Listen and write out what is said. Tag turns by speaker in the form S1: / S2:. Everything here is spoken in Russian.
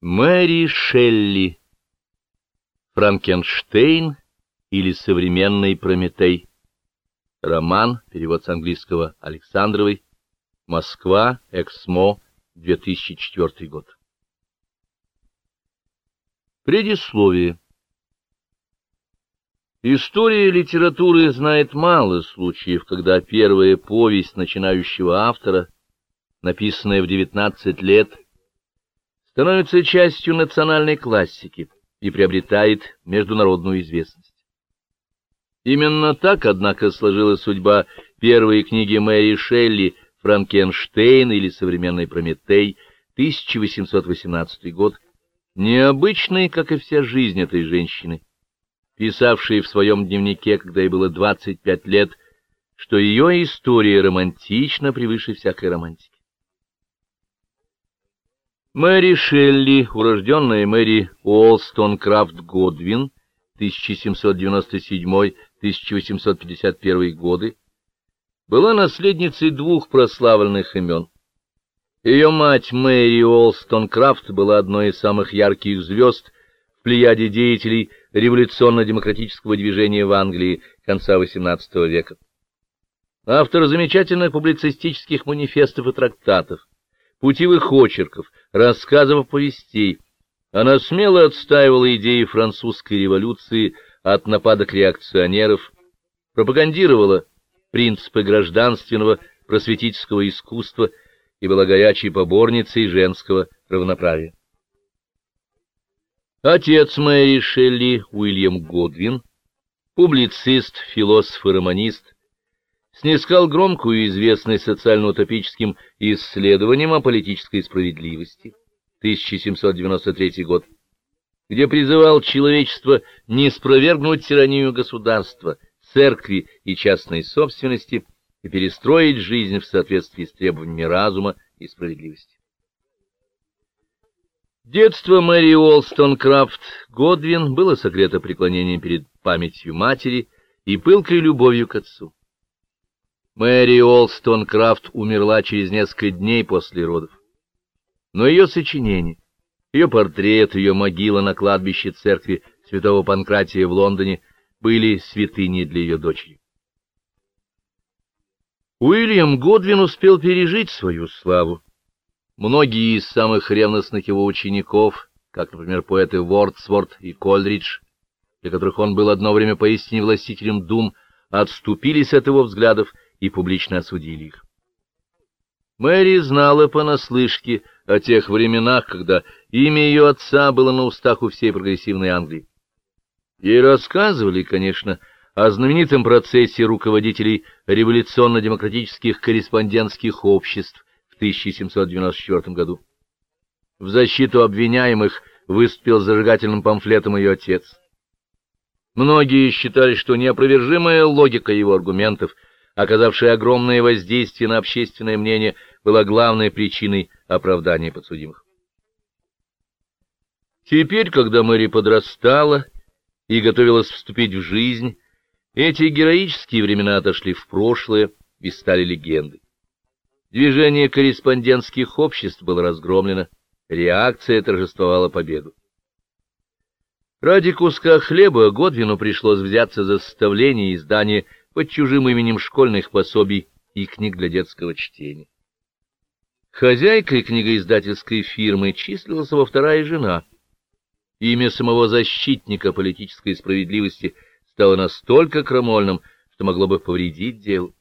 S1: Мэри Шелли. Франкенштейн или современный Прометей. Роман, перевод с английского Александровой. Москва, Эксмо, 2004 год. Предисловие. История литературы знает мало случаев, когда первая повесть начинающего автора, написанная в 19 лет, становится частью национальной классики и приобретает международную известность. Именно так, однако, сложилась судьба первой книги Мэри Шелли «Франкенштейн» или «Современный Прометей» 1818 год, необычной, как и вся жизнь этой женщины, писавшей в своем дневнике, когда ей было 25 лет, что ее история романтична превыше всякой романтики. Мэри Шелли, урожденная Мэри Уолстон Крафт Годвин, 1797-1851 годы, была наследницей двух прославленных имен. Ее мать Мэри Уолстон Крафт была одной из самых ярких звезд в плеяде деятелей революционно-демократического движения в Англии конца XVIII века. Автор замечательных публицистических манифестов и трактатов, путевых очерков, рассказов повестей. Она смело отстаивала идеи французской революции от нападок реакционеров, пропагандировала принципы гражданственного просветительского искусства и была горячей поборницей женского равноправия. Отец Мэри Шелли, Уильям Годвин, публицист, философ и романист, снискал громкую известность социально-утопическим исследованием о политической справедливости 1793 год, где призывал человечество не спровергнуть тиранию государства, церкви и частной собственности и перестроить жизнь в соответствии с требованиями разума и справедливости. Детство Мэри Уолстон Крафт Годвин было согрето преклонением перед памятью матери и пылкой любовью к отцу. Мэри Олстон Крафт умерла через несколько дней после родов. Но ее сочинение, ее портрет, ее могила на кладбище церкви святого Панкратия в Лондоне были святыней для ее дочери. Уильям Годвин успел пережить свою славу. Многие из самых ревностных его учеников, как, например, поэты Вордсворт и Кольридж, для которых он был одно время поистине властителем дум, отступились от его взглядов и публично осудили их. Мэри знала понаслышке о тех временах, когда имя ее отца было на устах у всей прогрессивной Англии. Ей рассказывали, конечно, о знаменитом процессе руководителей революционно-демократических корреспондентских обществ в 1794 году. В защиту обвиняемых выступил зажигательным памфлетом ее отец. Многие считали, что неопровержимая логика его аргументов — оказавшая огромное воздействие на общественное мнение, была главной причиной оправдания подсудимых. Теперь, когда Мэри подрастала и готовилась вступить в жизнь, эти героические времена отошли в прошлое и стали легендой. Движение корреспондентских обществ было разгромлено, реакция торжествовала победу. Ради куска хлеба Годвину пришлось взяться за составление и издание под чужим именем школьных пособий и книг для детского чтения. Хозяйкой книгоиздательской фирмы числилась его вторая жена. Имя самого защитника политической справедливости стало настолько крамольным, что могло бы повредить делу.